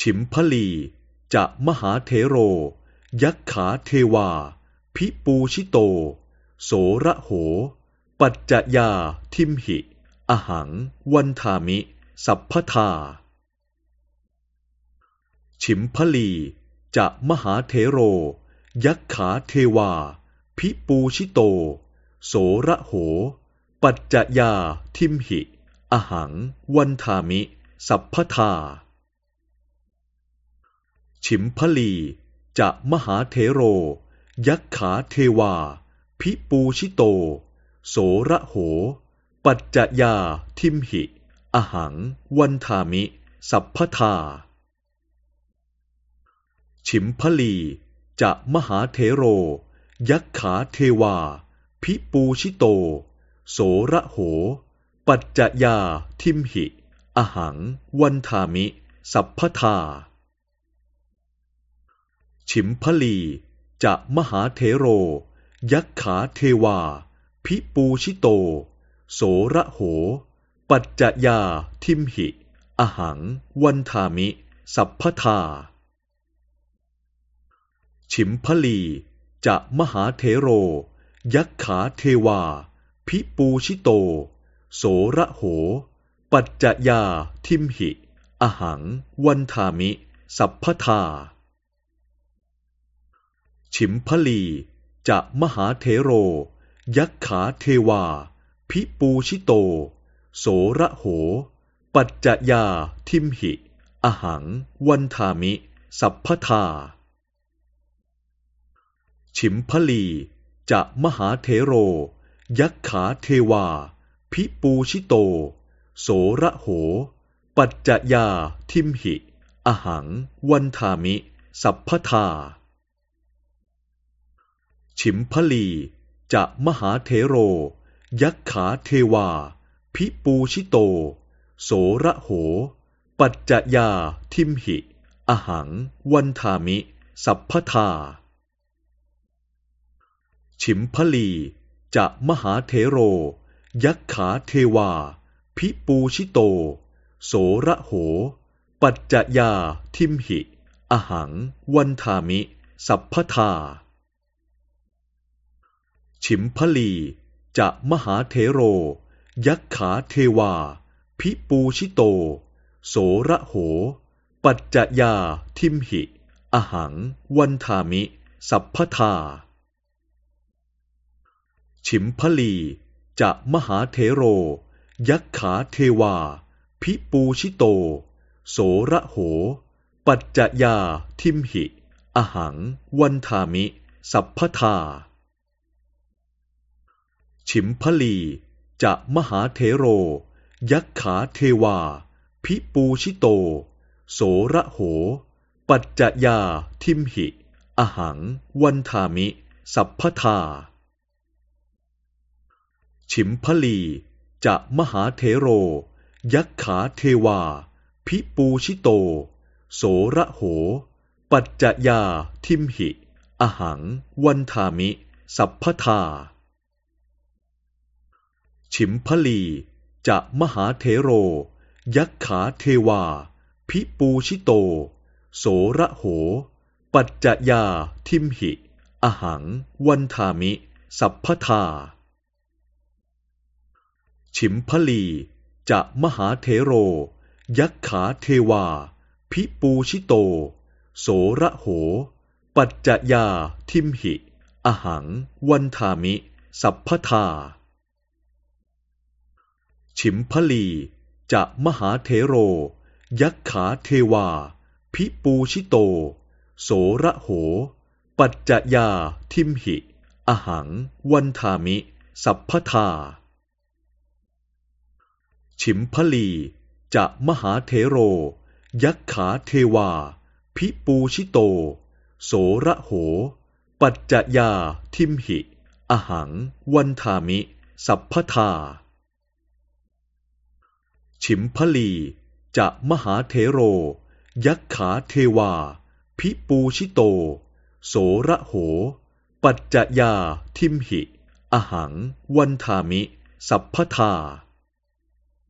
ฉิมพลีจะมหาเทโร ยักขาเทวา พิปูชิโต โสระโห ปัจจยาทิมหิ อหัง วันทามิ สัพพทา ฉิมพลีจะมหาเทโร ยักขาเทวา พิปูชิโต โสระโห ปัจจยาทิมหิ อหัง วันทามิ สัพพทา ฉิมพลี จะมหาเทโร ยักขาเทวา พิปูชิโต โสระโห ปัจจยาทิมหิ อหัง วันทามิ สัพพทา ฉิมพลี จะมหาเทโร ยักขาเทวา พิปูชิโต โสระโห ปัจจยาทิมหิ อหัง วันทามิ สัพพทา ฉิมพลีจะมหาเทโร ยักขาเทวา พิปูชิโต โสระโห ปัจจยาทิมหิ อหัง วันทามิ สัพพทา ฉิมพลีจะมหาเทโร ยักขาเทวา พิปูชิโต โสระโห ปัจจยาทิมหิ อหัง วันทามิ สัพพทา ฉิมพลี จะมหาเทโร ยักขาเทวา พิปูชิโต โสระโห ปัจจยาทิมหิ อหัง วันทามิ สัพพทา ฉิมพลี จะมหาเทโร ยักขาเทวา พิปูชิโต โสระโห ปัจจยาทิมหิ อหัง วันทามิ สัพพทา ฉิมพลีจะมหาเทโร ยักขาเทวา พิปูชิโต โสระโห ปัจจยาทิมหิ อหัง วันทามิ สัพพทา ฉิมพลีจะมหาเทโร ยักขาเทวา พิปูชิโต โสระโห ปัจจยาทิมหิ อหัง วันทามิ สัพพทา ฉิมพลี จะมหาเทโร ยักขาเทวา พิปูชิโต โสระโห ปัจจยาทิมหิ อหัง วันทามิ สัพพทา ฉิมพลี จะมหาเทโร ยักขาเทวา พิปูชิโต โสระโห ปัจจยาทิมหิ อหัง วันทามิ สัพพทา ฉิมพลีจะมหาเทโร ยักขาเทวา พิปูชิโต โสระโห ปัจจยาทิมหิ อหัง วันทามิ สัพพทา ฉิมพลีจะมหาเทโร ยักขาเทวา พิปูชิโต โสระโห ปัจจยาทิมหิ อหัง วันทามิ สัพพทา ฉิมพลี จะมหาเทโร ยักขาเทวา พิปูชิโต โสระโห ปัจจยาทิมหิ อหัง วันทามิ สัพพทา ฉิมพลี จะมหาเทโร ยักขาเทวา พิปูชิโต โสระโห ปัจจยาทิมหิ อหัง วันทามิ สัพพทา ฉิมพลีจะมหาเทโร ยักขาเทวา พิปูชิโต โสระโห ปัจจยาทิมหิ อหัง วันทามิ สัพพทา ฉิมพลีจะมหาเทโร ยักขาเทวา พิปูชิโต โสระโห ปัจจยาทิมหิ อหัง วันทามิ สัพพทา ฉิมพลี จะมหาเทโร ยักขาเทวา พิปูชิโต โสระโห ปัจจยาทิมหิ อหัง วันทามิ สัพพทา